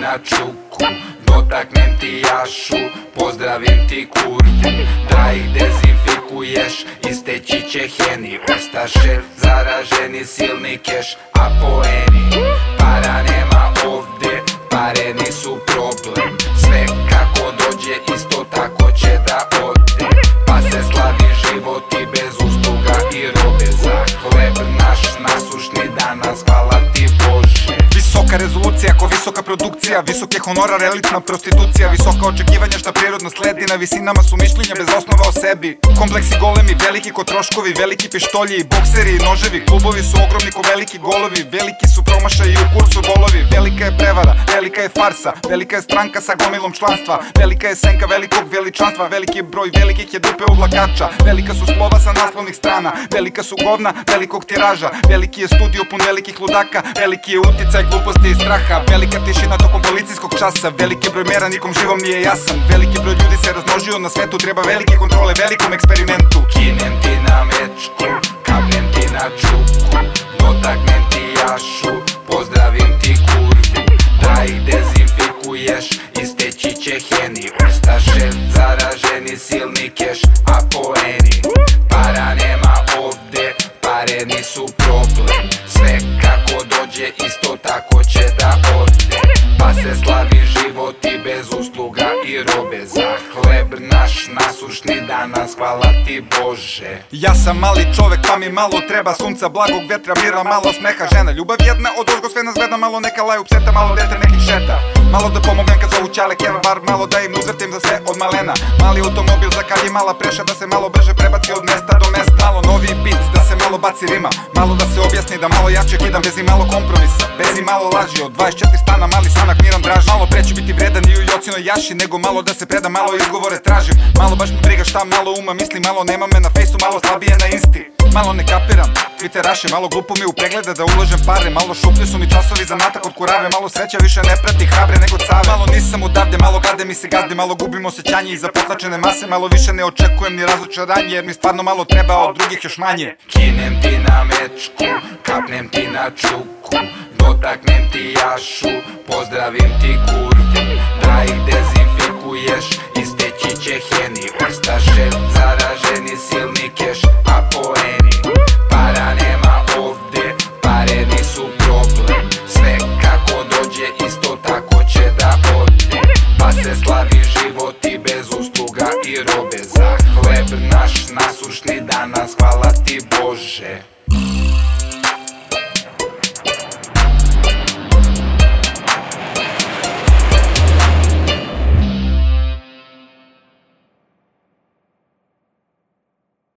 na čuku Dotaknem ti jašu, pozdravim ti kurvu Da ih dezinfikuješ, isteći će heni. Ostaše zaraženi silni keš, a poeni rezolucija ko visoka produkcija Visok je honorar, elitna prostitucija Visoka očekivanja šta prirodno sledi Na visinama su mišljenja bez osnova o sebi. Kompleksi golemi, veliki ko troškovi Veliki pištolji, bokseri i noževi Klubovi su ogromni ko veliki golovi Veliki su promašaji u kursu bolovi. Velika je prevara, velika je farsa Velika je stranka sa gomilom članstva Velika je senka velikog veličanstva Veliki je broj velikih je dupe uvlakača Velika su slova sa naslovnih strana Velika su govna velikog tiraža Veliki je studio pun velikih ludaka Veliki je uticaj gluposti i straha. Velika tišina tokom policijskog časa. Veliki broj mjera nikom živom nije jasan. Veliki broj ljudi se razmnožio na svetu. Treba velike kontrole velikom eksperimentu. Kinem ti na mečku, kapnem ti na čuku. Dotaknem ti jašu, pozdravim ti kurvu. Da ih dezinfikuješ, isteći će heni. Ostaše zaraženi silni keš, a poeni isto tako će da ode. Pa se slavi život i bez usluga i robe. Za hleb naš nasušni danas, hvala ti Bože. Ja sam mali čovek pa mi malo treba sunca, blagog vetra, mira, malo smeha. Žena Ljubav jedna od ozgo sve nas gleda, malo neka laju pseta, malo dete nekih šeta Malo da pomognem kad zovu čale keva bar, malo da im uzvrtim za sve od malena. Mali automobil za kad je mala preša da se malo brže prebaci od mesta do mesta. Malo novi bit da se malo baci rima, malo da se objasni da malo jače kidam bez i malo kompromisa Bez i malo laži od 24 stana, mali sanak miram draž Malo preću biti vredan i u jocinoj jaši, nego malo da se preda, malo izgovore tražim. Malo baš mi briga šta malo uma misli, malo nema me na fejsu, malo slabije na insti Malo ne kapiram, twitteraše, malo glupo mi u preglede da ulažem pare. Malo šuplji su mi časovi za natak od kurave, malo sreća više ne prati hrabre nego cave. Malo nisam odavde, malo gade mi se gazdi, malo gubim osjećanje iza potlačene mase. Malo više ne očekujem ni razočaranje jer mi stvarno malo treba, od drugih još manje. Kinem ti na mečku, kapnem ti na čuku. Dotaknem ti jašu, pozdravim ti kurvu Da ih dezinfikuješ, isteći će heni Ostaše zaraženi silni keš,